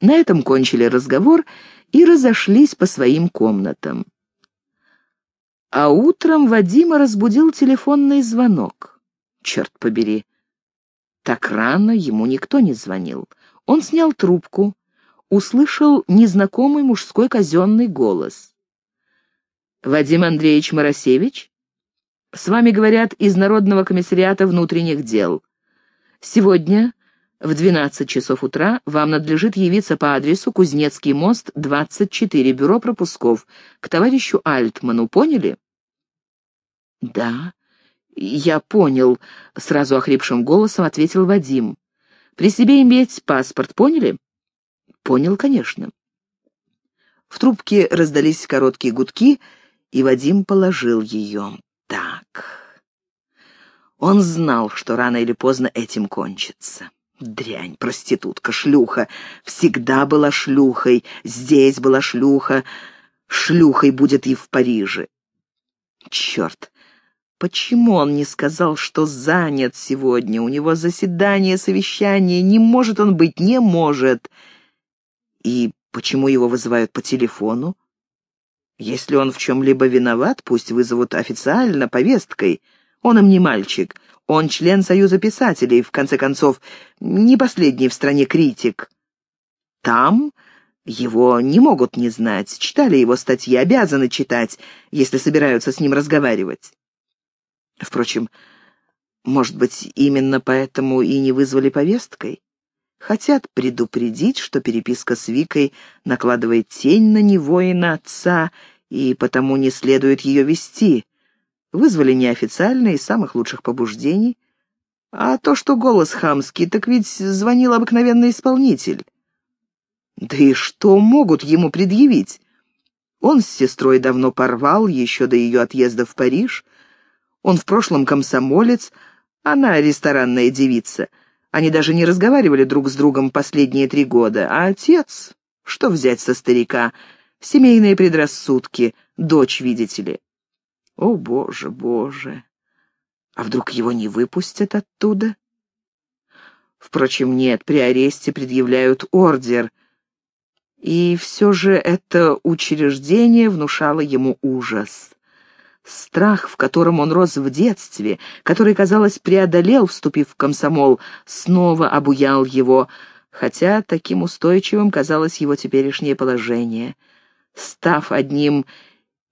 На этом кончили разговор и разошлись по своим комнатам. А утром Вадима разбудил телефонный звонок. Черт побери, так рано ему никто не звонил. Он снял трубку, услышал незнакомый мужской казенный голос. «Вадим Андреевич Моросевич? С вами говорят из Народного комиссариата внутренних дел. Сегодня в 12 часов утра вам надлежит явиться по адресу Кузнецкий мост, 24, бюро пропусков, к товарищу Альтману, поняли?» «Да, я понял», — сразу охрипшим голосом ответил Вадим. «При себе иметь паспорт, поняли?» «Понял, конечно». В трубке раздались короткие гудки, и Вадим положил ее. «Так...» Он знал, что рано или поздно этим кончится. Дрянь, проститутка, шлюха. Всегда была шлюхой, здесь была шлюха. Шлюхой будет и в Париже. Черт, почему он не сказал, что занят сегодня? У него заседание, совещание. Не может он быть, не может. И почему его вызывают по телефону? Если он в чем-либо виноват, пусть вызовут официально, повесткой. Он им не мальчик. Он член Союза писателей, в конце концов, не последний в стране критик. Там его не могут не знать, читали его статьи, обязаны читать, если собираются с ним разговаривать. Впрочем, может быть, именно поэтому и не вызвали повесткой? Хотят предупредить, что переписка с Викой накладывает тень на него и на отца, и потому не следует ее вести. Вызвали неофициально из самых лучших побуждений. А то, что голос хамский, так ведь звонил обыкновенный исполнитель. Да и что могут ему предъявить? Он с сестрой давно порвал, еще до ее отъезда в Париж. Он в прошлом комсомолец, она ресторанная девица. Они даже не разговаривали друг с другом последние три года. А отец? Что взять со старика? Семейные предрассудки, дочь, видите ли. О, боже, боже! А вдруг его не выпустят оттуда? Впрочем, нет, при аресте предъявляют ордер. И все же это учреждение внушало ему ужас. Страх, в котором он рос в детстве, который, казалось, преодолел, вступив в комсомол, снова обуял его, хотя таким устойчивым казалось его теперешнее положение. Став одним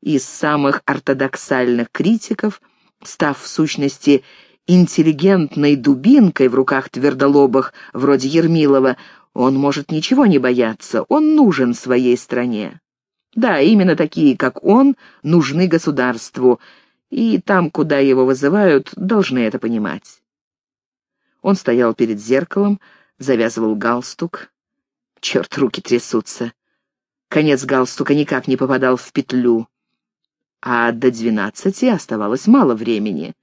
из самых ортодоксальных критиков, став в сущности интеллигентной дубинкой в руках твердолобых, вроде Ермилова, он может ничего не бояться, он нужен своей стране. Да, именно такие, как он, нужны государству, и там, куда его вызывают, должны это понимать. Он стоял перед зеркалом, завязывал галстук. Черт, руки трясутся. Конец галстука никак не попадал в петлю а до двенадцати оставалось мало времени.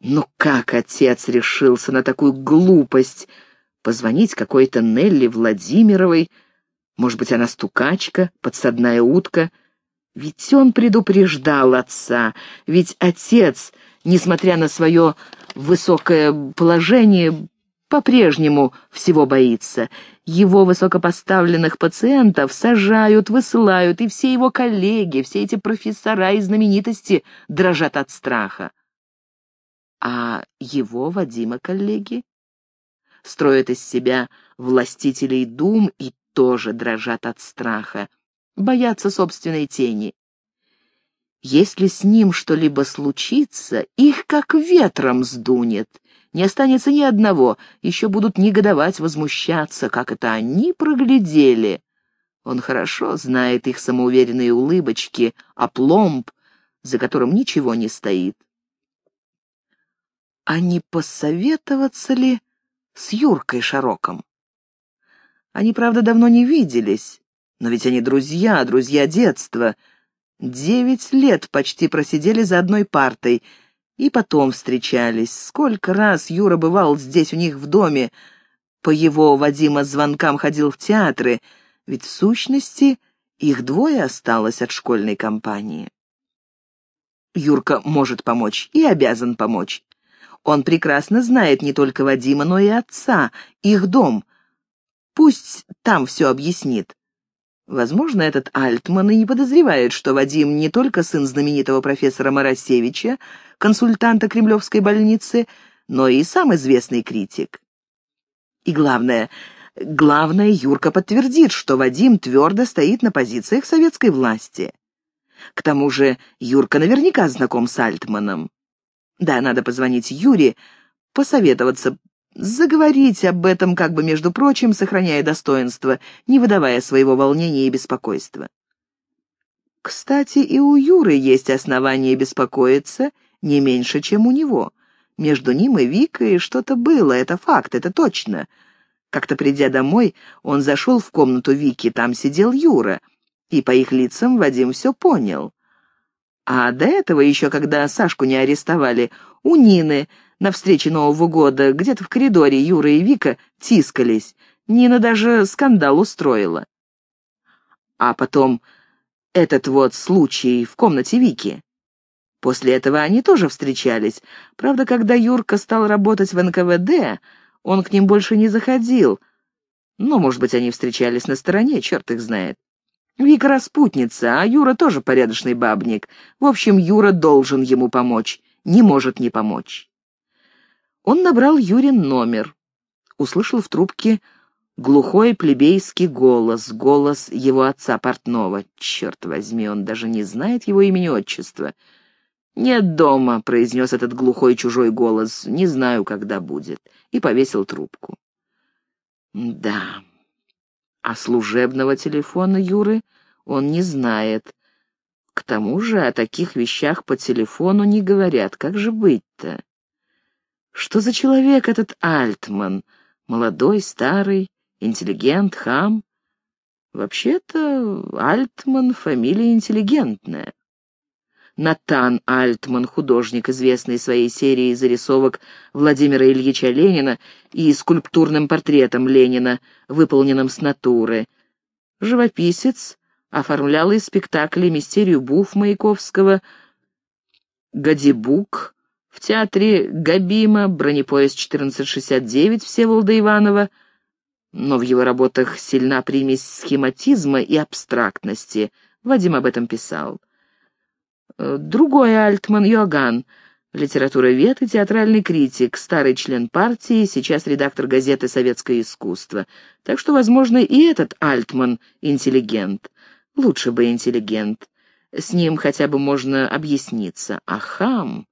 Ну как отец решился на такую глупость? Позвонить какой-то Нелли Владимировой? Может быть, она стукачка, подсадная утка? Ведь он предупреждал отца, ведь отец, несмотря на свое высокое положение, по-прежнему всего боится. Его высокопоставленных пациентов сажают, высылают, и все его коллеги, все эти профессора и знаменитости дрожат от страха. А его, Вадима, коллеги строят из себя властителей дум и тоже дрожат от страха, боятся собственной тени. Если с ним что-либо случится, их как ветром сдунет, не останется ни одного, еще будут негодовать, возмущаться, как это они проглядели. Он хорошо знает их самоуверенные улыбочки, опломб, за которым ничего не стоит. А не посоветоваться ли с Юркой Шароком? Они, правда, давно не виделись, но ведь они друзья, друзья детства. Девять лет почти просидели за одной партой — и потом встречались. Сколько раз Юра бывал здесь у них в доме, по его Вадима звонкам ходил в театры, ведь в сущности их двое осталось от школьной компании. Юрка может помочь и обязан помочь. Он прекрасно знает не только Вадима, но и отца, их дом. Пусть там все объяснит. Возможно, этот Альтман и не подозревает, что Вадим не только сын знаменитого профессора Моросевича, консультанта Кремлевской больницы, но и сам известный критик. И главное, главное, Юрка подтвердит, что Вадим твердо стоит на позициях советской власти. К тому же Юрка наверняка знаком с Альтманом. Да, надо позвонить Юре, посоветоваться, заговорить об этом как бы между прочим, сохраняя достоинство, не выдавая своего волнения и беспокойства. Кстати, и у Юры есть основания беспокоиться не меньше, чем у него. Между ним и Викой что-то было, это факт, это точно. Как-то придя домой, он зашел в комнату Вики, там сидел Юра, и по их лицам Вадим все понял. А до этого, еще когда Сашку не арестовали, у Нины на встрече Нового года, где-то в коридоре Юра и Вика тискались. Нина даже скандал устроила. А потом этот вот случай в комнате Вики. После этого они тоже встречались. Правда, когда Юрка стал работать в НКВД, он к ним больше не заходил. Но, может быть, они встречались на стороне, черт их знает. Вика распутница, а Юра тоже порядочный бабник. В общем, Юра должен ему помочь, не может не помочь. Он набрал Юрин номер. Услышал в трубке глухой плебейский голос, голос его отца портного. Черт возьми, он даже не знает его имени-отчества. «Нет дома», — произнес этот глухой чужой голос, — «не знаю, когда будет», и повесил трубку. «Да, а служебного телефона Юры он не знает. К тому же о таких вещах по телефону не говорят. Как же быть-то? Что за человек этот Альтман? Молодой, старый, интеллигент, хам? Вообще-то Альтман — фамилия интеллигентная. Натан Альтман, художник, известный своей серией зарисовок Владимира Ильича Ленина и скульптурным портретом Ленина, выполненным с натуры. Живописец оформлял и спектакли «Мистерию Буф» Маяковского, «Гадибук», в театре Габима, бронепоезд 1469 Всеволода Иванова, но в его работах сильна примесь схематизма и абстрактности. Вадим об этом писал. Э, другой Альтман Йоган, литературовед и театральный критик, старый член партии, сейчас редактор газеты «Советское искусство». Так что, возможно, и этот Альтман интеллигент. Лучше бы интеллигент. С ним хотя бы можно объясниться. А хам...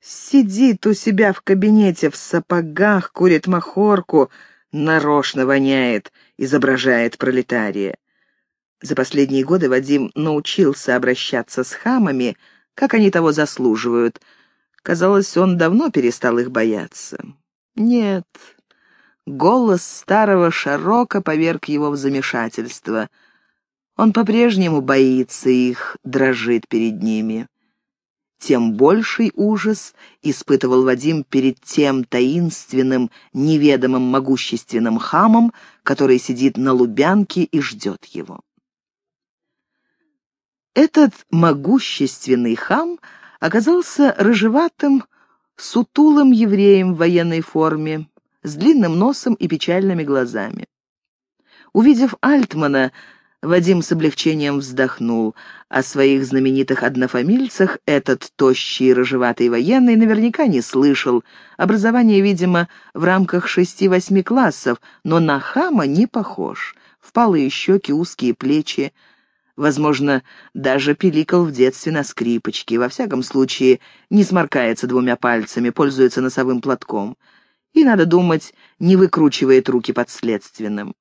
Сидит у себя в кабинете в сапогах, курит махорку, нарочно воняет, изображает пролетария. За последние годы Вадим научился обращаться с хамами, как они того заслуживают. Казалось, он давно перестал их бояться. Нет, голос старого Шарока поверг его в замешательство. Он по-прежнему боится их, дрожит перед ними. Тем больший ужас испытывал Вадим перед тем таинственным, неведомым могущественным хамом, который сидит на Лубянке и ждет его. Этот могущественный хам оказался рыжеватым, сутулым евреем в военной форме, с длинным носом и печальными глазами. Увидев Альтмана, Вадим с облегчением вздохнул. О своих знаменитых однофамильцах этот тощий рыжеватый военный наверняка не слышал. Образование, видимо, в рамках шести-восьми классов, но на хама не похож. Впалые щеки, узкие плечи, Возможно, даже пиликал в детстве на скрипочке, во всяком случае не сморкается двумя пальцами, пользуется носовым платком. И, надо думать, не выкручивает руки под следственным.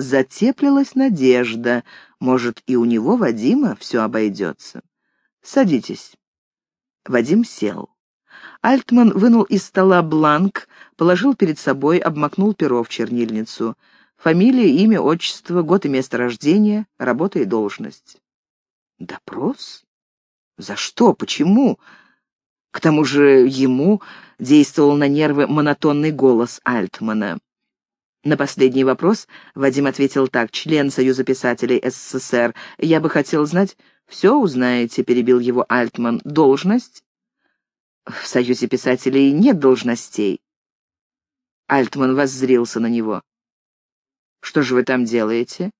Затеплилась надежда, может, и у него, Вадима, все обойдется. «Садитесь». Вадим сел. Альтман вынул из стола бланк, положил перед собой, обмакнул перо в чернильницу — Фамилия, имя, отчество, год и место рождения, работа и должность. Допрос? За что? Почему? К тому же ему действовал на нервы монотонный голос Альтмана. На последний вопрос Вадим ответил так, член Союза писателей СССР. «Я бы хотел знать...» «Все узнаете», — перебил его Альтман. «Должность?» «В Союзе писателей нет должностей». Альтман воззрился на него. Что же вы там делаете?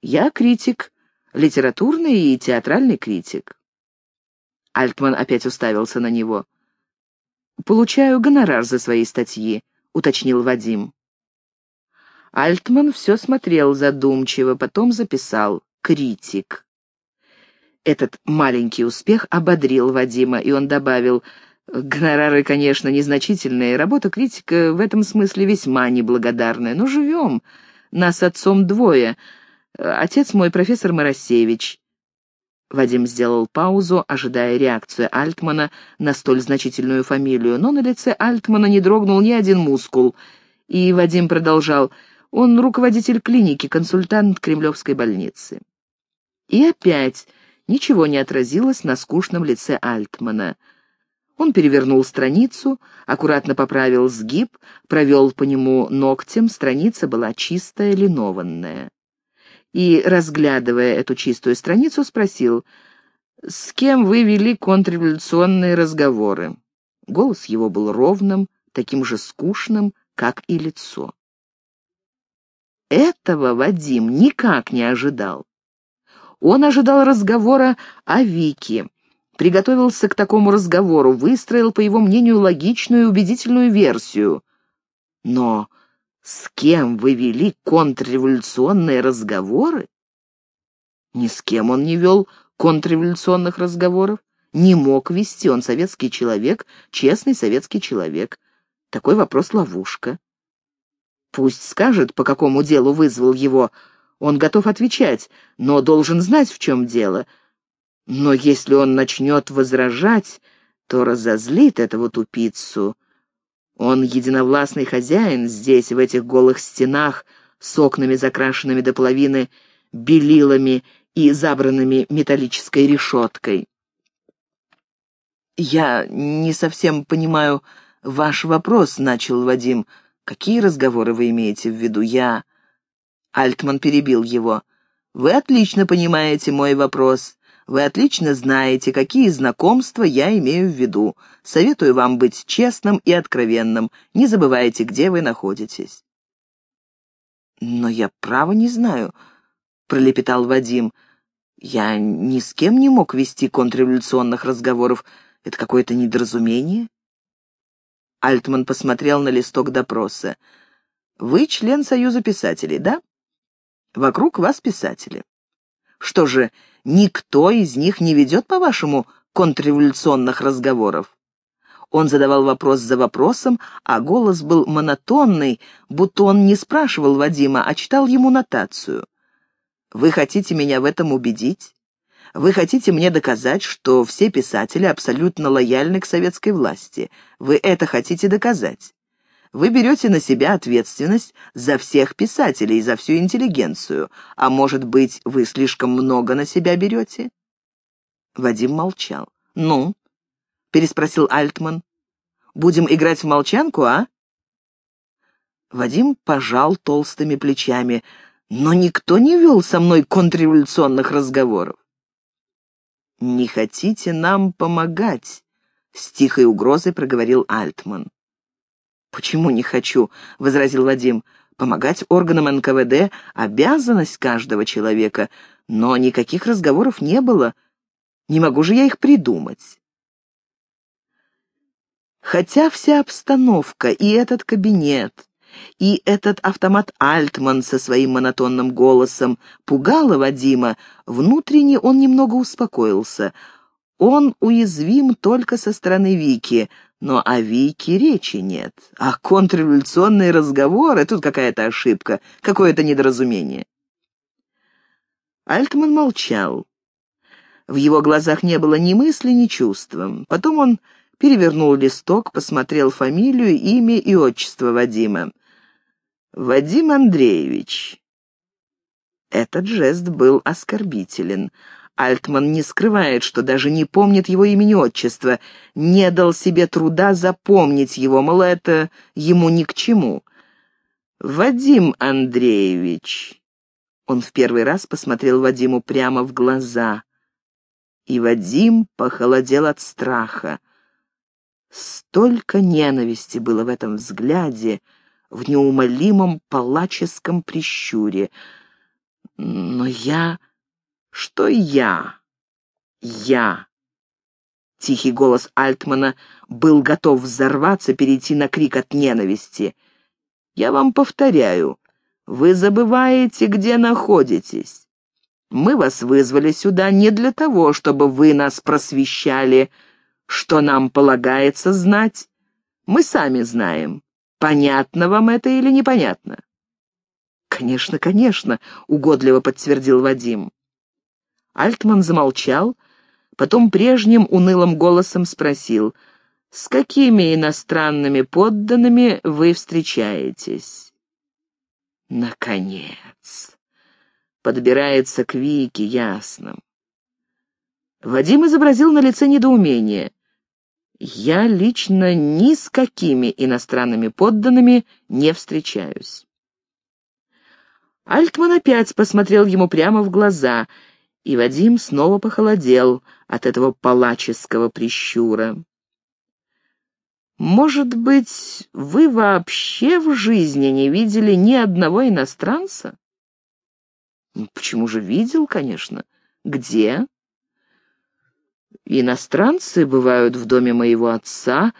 Я критик, литературный и театральный критик. Альтман опять уставился на него. «Получаю гонорар за свои статьи», — уточнил Вадим. Альтман все смотрел задумчиво, потом записал «критик». Этот маленький успех ободрил Вадима, и он добавил, «Гонорары, конечно, незначительные, работа критика в этом смысле весьма неблагодарная, но живем. Нас отцом двое. Отец мой профессор Моросевич». Вадим сделал паузу, ожидая реакцию Альтмана на столь значительную фамилию, но на лице Альтмана не дрогнул ни один мускул. И Вадим продолжал, он руководитель клиники, консультант Кремлевской больницы. И опять ничего не отразилось на скучном лице Альтмана. Он перевернул страницу, аккуратно поправил сгиб, провел по нему ногтем, страница была чистая, линованная. И, разглядывая эту чистую страницу, спросил, «С кем вы вели контрреволюционные разговоры?» Голос его был ровным, таким же скучным, как и лицо. Этого Вадим никак не ожидал. Он ожидал разговора о Вике, приготовился к такому разговору, выстроил, по его мнению, логичную и убедительную версию. Но с кем вы вели контрреволюционные разговоры? Ни с кем он не вел контрреволюционных разговоров. Не мог вести, он советский человек, честный советский человек. Такой вопрос — ловушка. Пусть скажет, по какому делу вызвал его, он готов отвечать, но должен знать, в чем дело. Но если он начнет возражать, то разозлит этого тупицу. Он единовластный хозяин здесь, в этих голых стенах, с окнами, закрашенными до половины белилами и забранными металлической решеткой. «Я не совсем понимаю ваш вопрос», — начал Вадим. «Какие разговоры вы имеете в виду? Я...» Альтман перебил его. «Вы отлично понимаете мой вопрос. Вы отлично знаете, какие знакомства я имею в виду. Советую вам быть честным и откровенным. Не забывайте, где вы находитесь». «Но я право не знаю», — пролепетал Вадим. «Я ни с кем не мог вести контрреволюционных разговоров. Это какое-то недоразумение?» Альтман посмотрел на листок допроса. «Вы член Союза писателей, да?» Вокруг вас писатели. Что же, никто из них не ведет, по-вашему, контрреволюционных разговоров? Он задавал вопрос за вопросом, а голос был монотонный, будто он не спрашивал Вадима, а читал ему нотацию. «Вы хотите меня в этом убедить? Вы хотите мне доказать, что все писатели абсолютно лояльны к советской власти? Вы это хотите доказать? Вы берете на себя ответственность за всех писателей, за всю интеллигенцию. А может быть, вы слишком много на себя берете?» Вадим молчал. «Ну?» — переспросил Альтман. «Будем играть в молчанку, а?» Вадим пожал толстыми плечами. «Но никто не вел со мной контрреволюционных разговоров». «Не хотите нам помогать?» — с тихой угрозой проговорил Альтман. «Почему не хочу?» — возразил Вадим. «Помогать органам НКВД — обязанность каждого человека, но никаких разговоров не было. Не могу же я их придумать». Хотя вся обстановка и этот кабинет, и этот автомат Альтман со своим монотонным голосом пугало Вадима, внутренне он немного успокоился. Он уязвим только со стороны Вики, но о Вике речи нет. А контрреволюционные разговоры — тут какая-то ошибка, какое-то недоразумение. Альтман молчал. В его глазах не было ни мысли, ни чувства. Потом он перевернул листок, посмотрел фамилию, имя и отчество Вадима. «Вадим Андреевич». Этот жест был оскорбителен. Альтман не скрывает, что даже не помнит его имени-отчества, не дал себе труда запомнить его, мол, это ему ни к чему. «Вадим Андреевич...» Он в первый раз посмотрел Вадиму прямо в глаза. И Вадим похолодел от страха. Столько ненависти было в этом взгляде, в неумолимом палаческом прищуре. Но я... Что я? Я... Тихий голос Альтмана был готов взорваться, перейти на крик от ненависти. «Я вам повторяю, вы забываете, где находитесь. Мы вас вызвали сюда не для того, чтобы вы нас просвещали, что нам полагается знать. Мы сами знаем, понятно вам это или непонятно». «Конечно, конечно», — угодливо подтвердил Вадим. Альтман замолчал, — Потом прежним унылым голосом спросил, «С какими иностранными подданными вы встречаетесь?» Наконец! Подбирается к Вике, ясно. Вадим изобразил на лице недоумение. «Я лично ни с какими иностранными подданными не встречаюсь». Альтман опять посмотрел ему прямо в глаза — и Вадим снова похолодел от этого палаческого прищура. «Может быть, вы вообще в жизни не видели ни одного иностранца?» «Ну, «Почему же видел, конечно? Где?» «Иностранцы бывают в доме моего отца.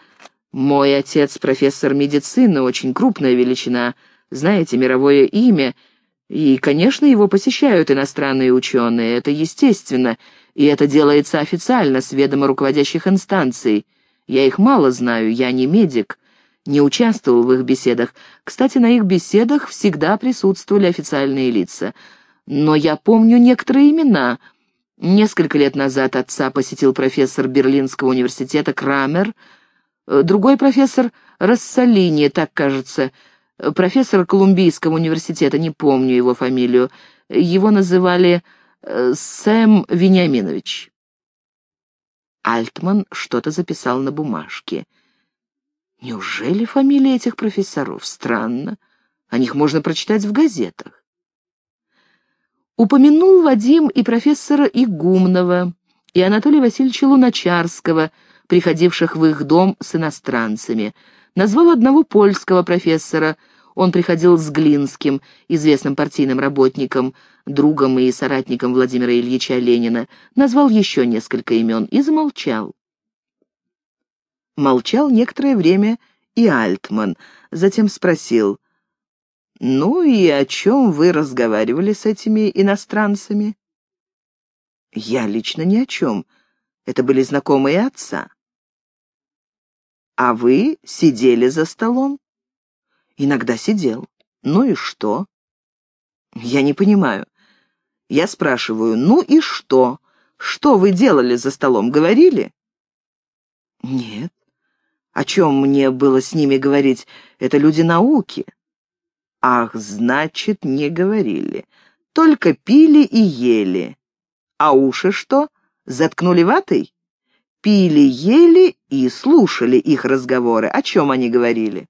Мой отец профессор медицины, очень крупная величина, знаете, мировое имя — и, конечно, его посещают иностранные ученые, это естественно, и это делается официально, с ведома руководящих инстанций. Я их мало знаю, я не медик, не участвовал в их беседах. Кстати, на их беседах всегда присутствовали официальные лица. Но я помню некоторые имена. Несколько лет назад отца посетил профессор Берлинского университета Крамер, э, другой профессор Рассалини, так кажется, — профессор Колумбийского университета, не помню его фамилию. Его называли э, Сэм Вениаминович. Альтман что-то записал на бумажке. Неужели фамилии этих профессоров? Странно. О них можно прочитать в газетах. Упомянул Вадим и профессора Игумнова, и Анатолия Васильевича Луначарского, приходивших в их дом с иностранцами — Назвал одного польского профессора. Он приходил с Глинским, известным партийным работником, другом и соратником Владимира Ильича Ленина. Назвал еще несколько имен и замолчал. Молчал некоторое время и Альтман, затем спросил, «Ну и о чем вы разговаривали с этими иностранцами?» «Я лично ни о чем. Это были знакомые отца». А вы сидели за столом? Иногда сидел. Ну и что? Я не понимаю. Я спрашиваю, ну и что? Что вы делали за столом, говорили? Нет. О чем мне было с ними говорить? Это люди науки. Ах, значит, не говорили. Только пили и ели. А уши что? Заткнули ватой? пили, ели и слушали их разговоры. О чем они говорили?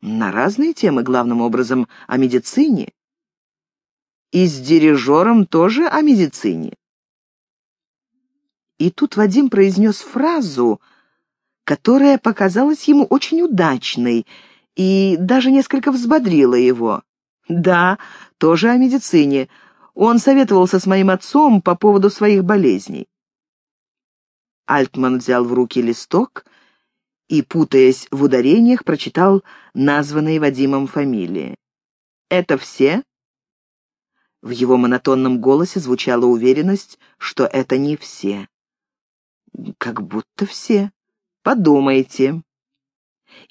На разные темы, главным образом о медицине. И с дирижером тоже о медицине. И тут Вадим произнес фразу, которая показалась ему очень удачной и даже несколько взбодрила его. «Да, тоже о медицине. Он советовался с моим отцом по поводу своих болезней. Альтман взял в руки листок и, путаясь в ударениях, прочитал названные Вадимом фамилии. «Это все?» В его монотонном голосе звучала уверенность, что это не все. «Как будто все. Подумайте».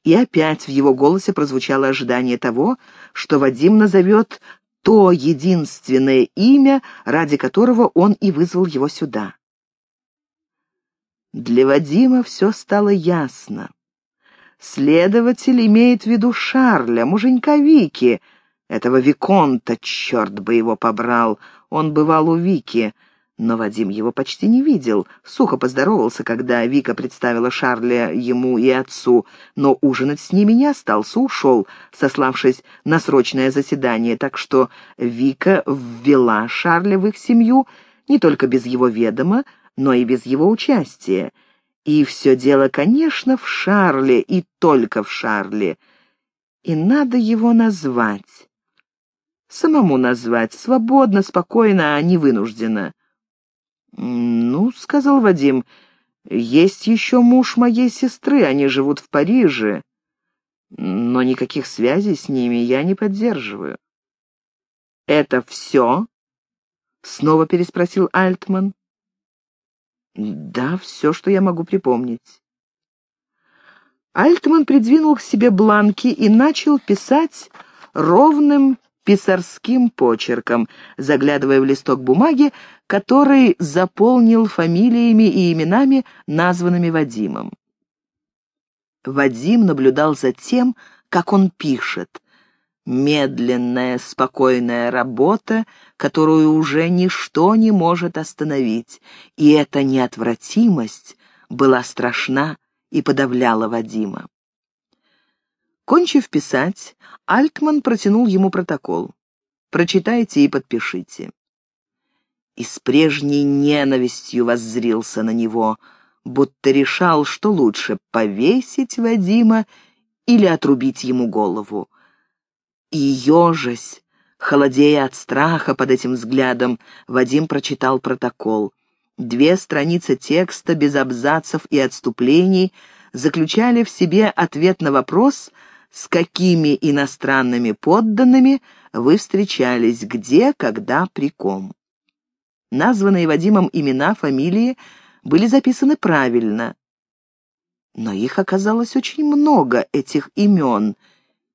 И опять в его голосе прозвучало ожидание того, что Вадим назовет то единственное имя, ради которого он и вызвал его сюда. Для Вадима все стало ясно. Следователь имеет в виду Шарля, муженька Вики, этого Виконта, черт бы его побрал. Он бывал у Вики, но Вадим его почти не видел. Сухо поздоровался, когда Вика представила Шарля ему и отцу, но ужинать с ними не остался, ушел, сославшись на срочное заседание, так что Вика ввела Шарля в их семью не только без его ведома, но и без его участия. И все дело, конечно, в Шарле, и только в Шарле. И надо его назвать. Самому назвать, свободно, спокойно, а не вынужденно. «Ну, — сказал Вадим, — есть еще муж моей сестры, они живут в Париже, но никаких связей с ними я не поддерживаю». «Это все?» — снова переспросил Альтман. «Да, все, что я могу припомнить». Альтман придвинул к себе бланки и начал писать ровным писарским почерком, заглядывая в листок бумаги, который заполнил фамилиями и именами, названными Вадимом. Вадим наблюдал за тем, как он пишет. Медленная, спокойная работа, которую уже ничто не может остановить, и эта неотвратимость была страшна и подавляла Вадима. Кончив писать, Альтман протянул ему протокол. «Прочитайте и подпишите». И с прежней ненавистью воззрился на него, будто решал, что лучше повесить Вадима или отрубить ему голову. И ежась, холодея от страха под этим взглядом, Вадим прочитал протокол. Две страницы текста без абзацев и отступлений заключали в себе ответ на вопрос — с какими иностранными подданными вы встречались, где, когда, при ком. Названные Вадимом имена, фамилии были записаны правильно. Но их оказалось очень много, этих имен,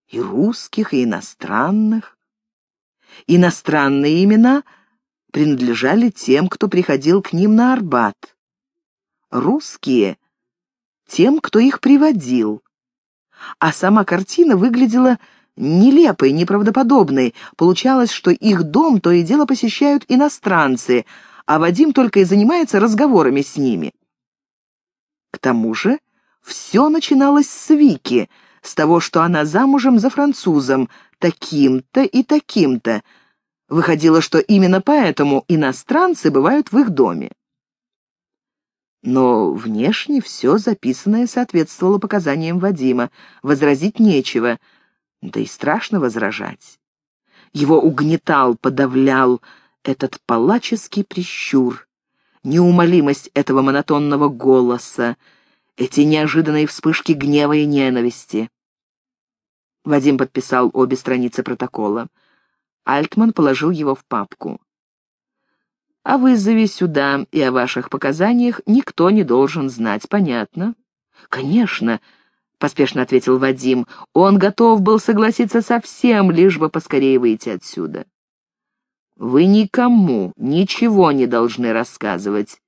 и русских, и иностранных. Иностранные имена принадлежали тем, кто приходил к ним на Арбат. Русские — тем, кто их приводил а сама картина выглядела нелепой, неправдоподобной. Получалось, что их дом то и дело посещают иностранцы, а Вадим только и занимается разговорами с ними. К тому же все начиналось с Вики, с того, что она замужем за французом, таким-то и таким-то. Выходило, что именно поэтому иностранцы бывают в их доме. Но внешне все записанное соответствовало показаниям Вадима. Возразить нечего, да и страшно возражать. Его угнетал, подавлял этот палаческий прищур, неумолимость этого монотонного голоса, эти неожиданные вспышки гнева и ненависти. Вадим подписал обе страницы протокола. Альтман положил его в папку. О вызове сюда и о ваших показаниях никто не должен знать, понятно? Конечно, — поспешно ответил Вадим. Он готов был согласиться со всем, лишь бы поскорее выйти отсюда. Вы никому ничего не должны рассказывать,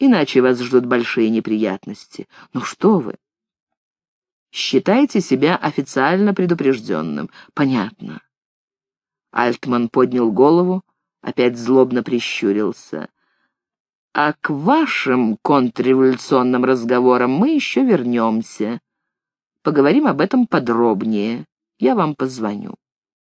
иначе вас ждут большие неприятности. Ну что вы? Считайте себя официально предупрежденным. Понятно. Альтман поднял голову, опять злобно прищурился. «А к вашим контрреволюционным разговорам мы еще вернемся. Поговорим об этом подробнее. Я вам позвоню».